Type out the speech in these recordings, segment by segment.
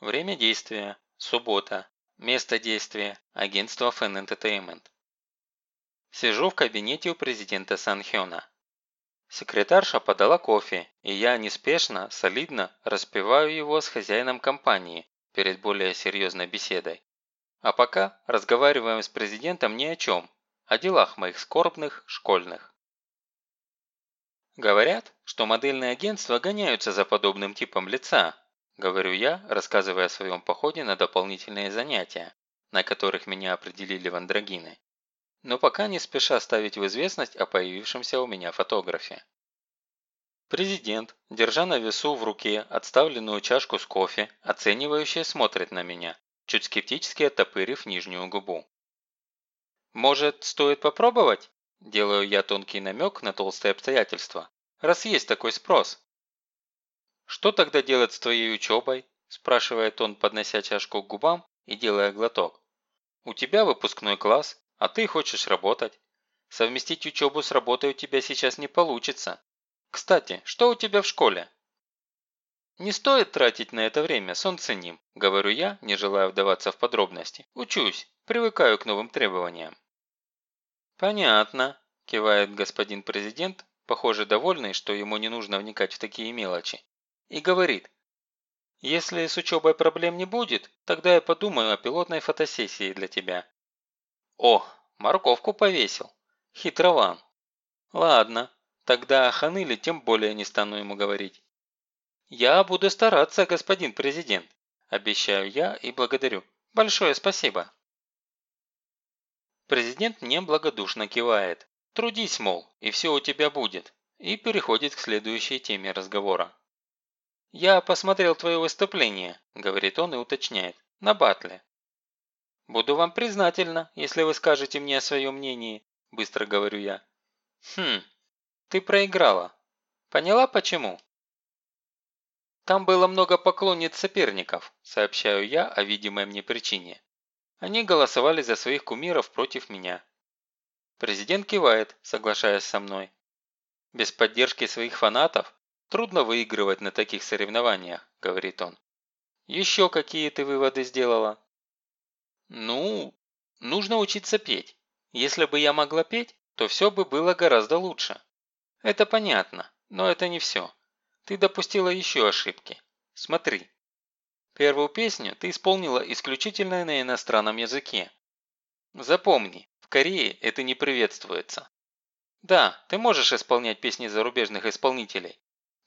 Время действия – суббота. Место действия – агентство Fan Entertainment. Сижу в кабинете у президента Санхёна. Секретарша подала кофе, и я неспешно, солидно распиваю его с хозяином компании перед более серьезной беседой. А пока разговариваем с президентом ни о чем, о делах моих скорбных, школьных. Говорят, что модельные агентства гоняются за подобным типом лица, говорю я, рассказывая о своем походе на дополнительные занятия, на которых меня определили в андрогины. Но пока не спеша ставить в известность о появившемся у меня фотографе. Президент, держа на весу в руке отставленную чашку с кофе, оценивающе смотрит на меня, чуть скептически оттопырив нижнюю губу. «Может, стоит попробовать?» Делаю я тонкий намек на толстые обстоятельства, раз есть такой спрос. «Что тогда делать с твоей учебой?» – спрашивает он, поднося чашку к губам и делая глоток. «У тебя выпускной класс, а ты хочешь работать. Совместить учебу с работой у тебя сейчас не получится. Кстати, что у тебя в школе?» «Не стоит тратить на это время, солнце ним», – говорю я, не желая вдаваться в подробности. «Учусь, привыкаю к новым требованиям». «Понятно», – кивает господин президент, похоже довольный, что ему не нужно вникать в такие мелочи, и говорит, «Если с учебой проблем не будет, тогда я подумаю о пилотной фотосессии для тебя». «О, морковку повесил. Хитрован. Ладно, тогда о Ханыле тем более не стану ему говорить». «Я буду стараться, господин президент», – обещаю я и благодарю. «Большое спасибо». Президент мне благодушно кивает. Трудись, мол, и все у тебя будет. И переходит к следующей теме разговора. «Я посмотрел твое выступление», – говорит он и уточняет, – «на батле». «Буду вам признательна, если вы скажете мне свое мнение», – быстро говорю я. «Хм, ты проиграла. Поняла почему?» «Там было много поклонниц соперников», – сообщаю я о видимой мне причине. Они голосовали за своих кумиров против меня. Президент кивает, соглашаясь со мной. Без поддержки своих фанатов трудно выигрывать на таких соревнованиях, говорит он. Еще какие ты выводы сделала? Ну, нужно учиться петь. Если бы я могла петь, то все бы было гораздо лучше. Это понятно, но это не все. Ты допустила еще ошибки. Смотри. Первую песню ты исполнила исключительно на иностранном языке. Запомни, в Корее это не приветствуется. Да, ты можешь исполнять песни зарубежных исполнителей,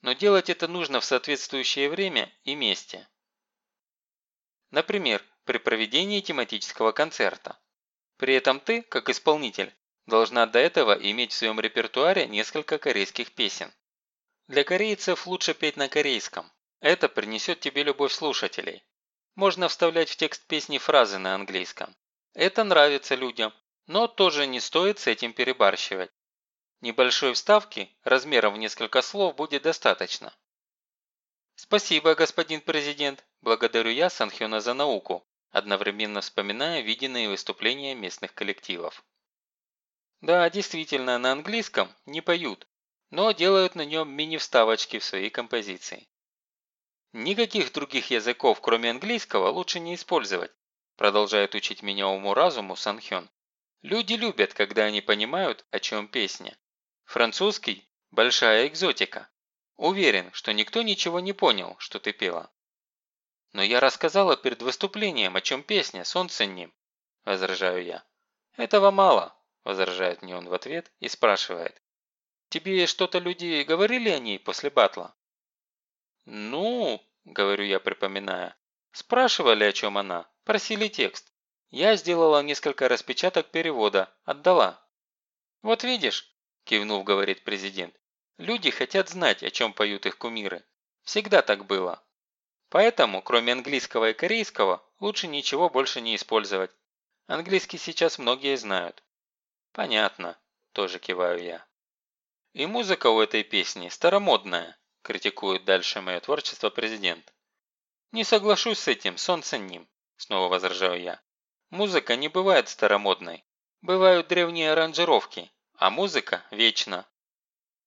но делать это нужно в соответствующее время и месте. Например, при проведении тематического концерта. При этом ты, как исполнитель, должна до этого иметь в своем репертуаре несколько корейских песен. Для корейцев лучше петь на корейском, это принесет тебе любовь слушателей. Можно вставлять в текст песни фразы на английском. Это нравится людям, но тоже не стоит с этим перебарщивать. Небольшой вставки, размером в несколько слов, будет достаточно. Спасибо, господин президент. Благодарю я Санхёна за науку, одновременно вспоминая виденные выступления местных коллективов. Да, действительно, на английском не поют, но делают на нем мини-вставочки в своей композиции. Никаких других языков, кроме английского, лучше не использовать, продолжает учить меня уму-разуму Санхён. Люди любят, когда они понимают, о чем песня. Французский – большая экзотика. Уверен, что никто ничего не понял, что ты пела. Но я рассказала перед выступлением, о чем песня, солнце ним, возражаю я. Этого мало, возражает мне он в ответ и спрашивает. Тебе что-то люди говорили о ней после батла? «Ну», – говорю я, припоминая, – «спрашивали, о чем она, просили текст. Я сделала несколько распечаток перевода, отдала». «Вот видишь», – кивнув, говорит президент, – «люди хотят знать, о чем поют их кумиры. Всегда так было. Поэтому, кроме английского и корейского, лучше ничего больше не использовать. Английский сейчас многие знают». «Понятно», – тоже киваю я. И музыка у этой песни старомодная, критикует дальше мое творчество президент. Не соглашусь с этим, солнце ним, снова возражаю я. Музыка не бывает старомодной. Бывают древние аранжировки, а музыка вечна.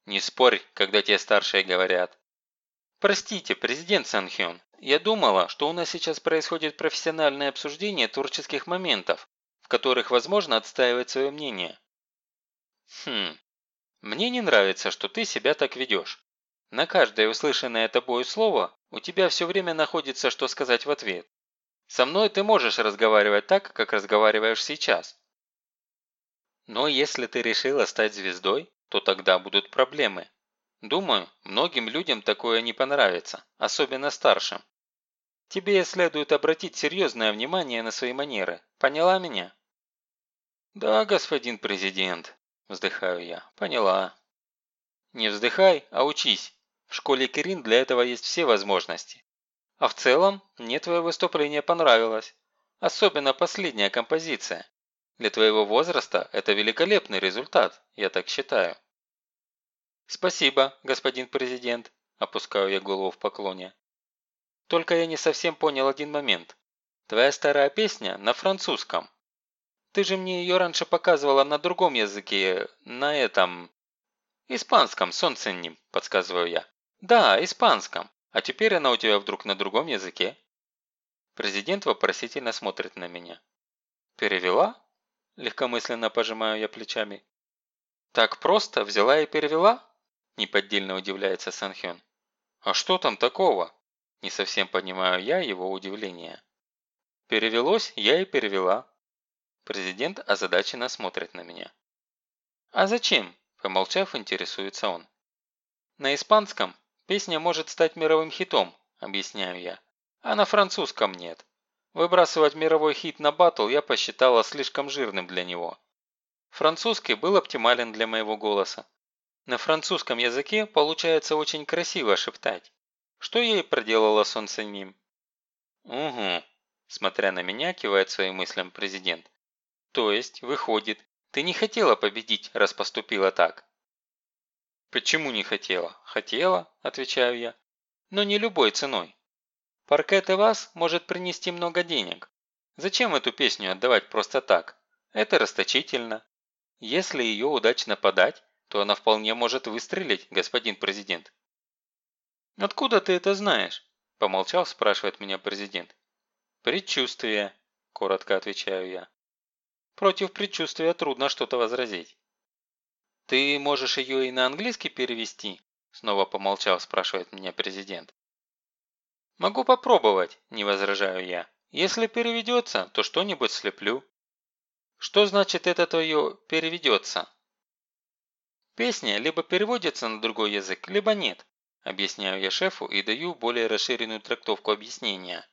Не спорь, когда тебе старшие говорят. «Простите, президент Санхён, я думала, что у нас сейчас происходит профессиональное обсуждение творческих моментов, в которых возможно отстаивать свое мнение». «Хм, мне не нравится, что ты себя так ведешь. На каждое услышанное тобою слово у тебя все время находится, что сказать в ответ. Со мной ты можешь разговаривать так, как разговариваешь сейчас. Но если ты решила стать звездой, то тогда будут проблемы. Думаю, многим людям такое не понравится, особенно старшим. Тебе следует обратить серьезное внимание на свои манеры. Поняла меня? Да, господин президент, вздыхаю я. Поняла. Не вздыхай, а учись. В школе Кирин для этого есть все возможности. А в целом, мне твое выступление понравилось. Особенно последняя композиция. Для твоего возраста это великолепный результат, я так считаю. «Спасибо, господин президент», – опускаю я голову в поклоне. «Только я не совсем понял один момент. Твоя старая песня на французском. Ты же мне ее раньше показывала на другом языке, на этом...» «Испанском, солнце ним», – подсказываю я. «Да, испанском. А теперь она у тебя вдруг на другом языке». Президент вопросительно смотрит на меня. «Перевела?» – легкомысленно пожимаю я плечами. «Так просто взяла и перевела?» Неподдельно удивляется Санхён. А что там такого? Не совсем понимаю я его удивление. Перевелось, я и перевела. Президент озадаченно смотрит на меня. А зачем? Помолчав, интересуется он. На испанском песня может стать мировым хитом, объясняю я. А на французском нет. Выбрасывать мировой хит на батл я посчитала слишком жирным для него. Французский был оптимален для моего голоса. На французском языке получается очень красиво шептать. Что ей проделала солнце Мим? Угу, смотря на меня, кивает своим мыслям президент. То есть, выходит, ты не хотела победить, раз поступила так? Почему не хотела? Хотела, отвечаю я. Но не любой ценой. Паркет и вас может принести много денег. Зачем эту песню отдавать просто так? Это расточительно. Если ее удачно подать, то она вполне может выстрелить, господин президент. «Откуда ты это знаешь?» – помолчав, спрашивает меня президент. «Предчувствие», – коротко отвечаю я. Против предчувствия трудно что-то возразить. «Ты можешь ее и на английский перевести?» – снова помолчав, спрашивает меня президент. «Могу попробовать», – не возражаю я. «Если переведется, то что-нибудь слеплю». «Что значит это твое «переведется»?» Песня либо переводится на другой язык, либо нет, объясняю я шефу и даю более расширенную трактовку объяснения.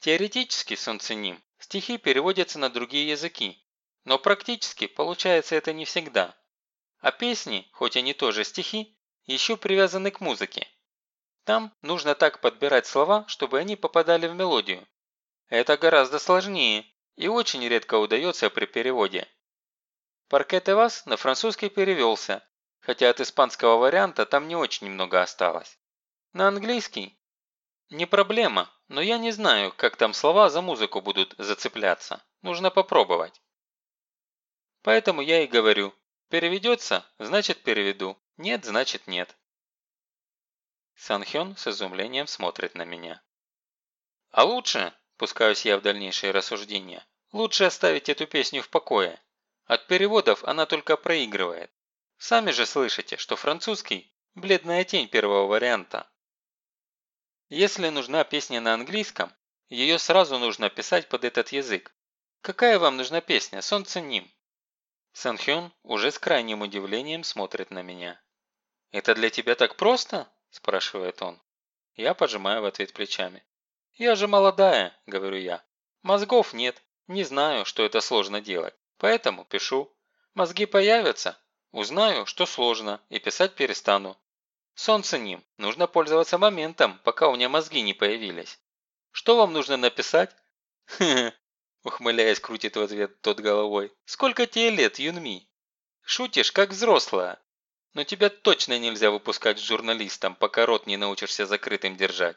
Теоретически, солнценим, стихи переводятся на другие языки, но практически получается это не всегда. А песни, хоть они тоже стихи, еще привязаны к музыке. Там нужно так подбирать слова, чтобы они попадали в мелодию. Это гораздо сложнее и очень редко удается при переводе. Паркет вас на французский перевелся, хотя от испанского варианта там не очень много осталось. На английский? Не проблема, но я не знаю, как там слова за музыку будут зацепляться. Нужно попробовать. Поэтому я и говорю, переведется, значит переведу, нет, значит нет. Санхён с изумлением смотрит на меня. А лучше, пускаюсь я в дальнейшие рассуждения, лучше оставить эту песню в покое. От переводов она только проигрывает. Сами же слышите, что французский – бледная тень первого варианта. Если нужна песня на английском, ее сразу нужно писать под этот язык. Какая вам нужна песня, солнце ним? Санхён уже с крайним удивлением смотрит на меня. «Это для тебя так просто?» – спрашивает он. Я пожимаю в ответ плечами. «Я же молодая», – говорю я. «Мозгов нет, не знаю, что это сложно делать. Поэтому пишу. Мозги появятся, узнаю, что сложно, и писать перестану. Солнце ним, нужно пользоваться моментом, пока у меня мозги не появились. Что вам нужно написать? Хе-хе, ухмыляясь, крутит в ответ тот головой. Сколько тебе лет, Юнми? Шутишь, как взрослая. Но тебя точно нельзя выпускать журналистом, пока рот не научишься закрытым держать.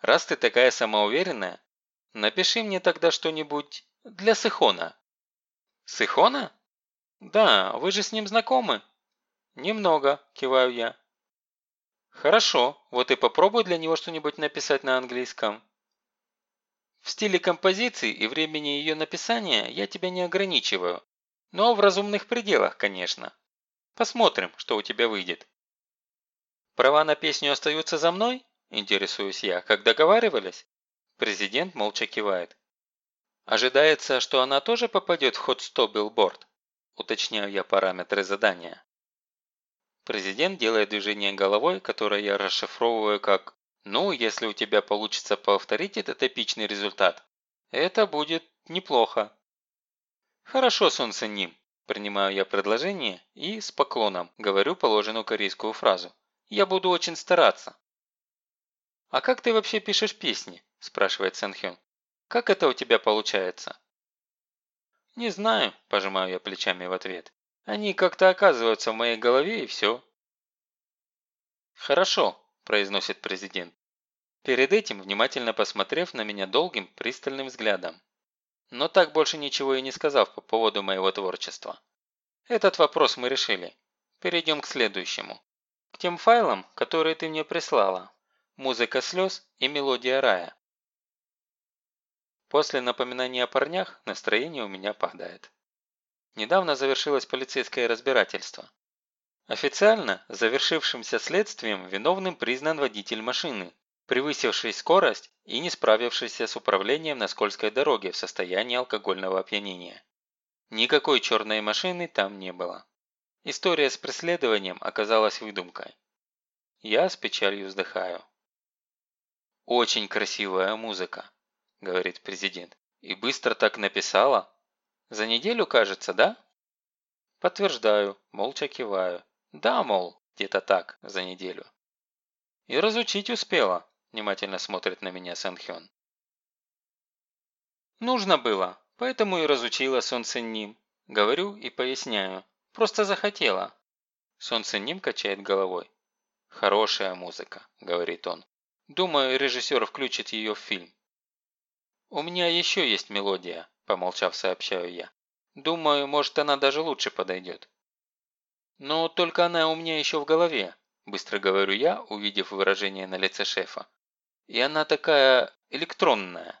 Раз ты такая самоуверенная, напиши мне тогда что-нибудь для Сыхона. «Сыхона?» «Да, вы же с ним знакомы?» «Немного», – киваю я. Хорошо, вот и попробуй для него что-нибудь написать на английском. В стиле композиции и времени ее написания я тебя не ограничиваю, но в разумных пределах, конечно. Посмотрим, что у тебя выйдет. Права на песню остаются за мной? Интересуюсь я, как договаривались? Президент молча кивает. Ожидается, что она тоже попадет в ход 100 билборд? Уточняю я параметры задания. Президент делает движение головой, которое я расшифровываю как «Ну, если у тебя получится повторить этот эпичный результат, это будет неплохо». «Хорошо, солнце ним», – принимаю я предложение и с поклоном говорю положенную корейскую фразу. «Я буду очень стараться». «А как ты вообще пишешь песни?» – спрашивает Сэнхён. «Как это у тебя получается?» «Не знаю», – пожимаю я плечами в ответ. «Они как-то оказываются в моей голове и все». «Хорошо», – произносит президент. Перед этим внимательно посмотрев на меня долгим, пристальным взглядом. Но так больше ничего и не сказав по поводу моего творчества. Этот вопрос мы решили. Перейдем к следующему. К тем файлам, которые ты мне прислала. Музыка слез и мелодия рая. После напоминания о парнях настроение у меня падает. Недавно завершилось полицейское разбирательство. Официально завершившимся следствием виновным признан водитель машины, превысивший скорость и не справившийся с управлением на скользкой дороге в состоянии алкогольного опьянения. Никакой черной машины там не было. История с преследованием оказалась выдумкой. Я с печалью вздыхаю. Очень красивая музыка. – говорит президент. «И быстро так написала? За неделю, кажется, да?» Подтверждаю, молча киваю. «Да, мол, где-то так, за неделю». «И разучить успела», – внимательно смотрит на меня Санхён. «Нужно было, поэтому и разучила Солнце Ним. Говорю и поясняю. Просто захотела». Солнце Ним качает головой. «Хорошая музыка», – говорит он. «Думаю, режиссер включит ее в фильм». «У меня еще есть мелодия», – помолчав, сообщаю я. «Думаю, может, она даже лучше подойдет». «Но только она у меня еще в голове», – быстро говорю я, увидев выражение на лице шефа. «И она такая электронная».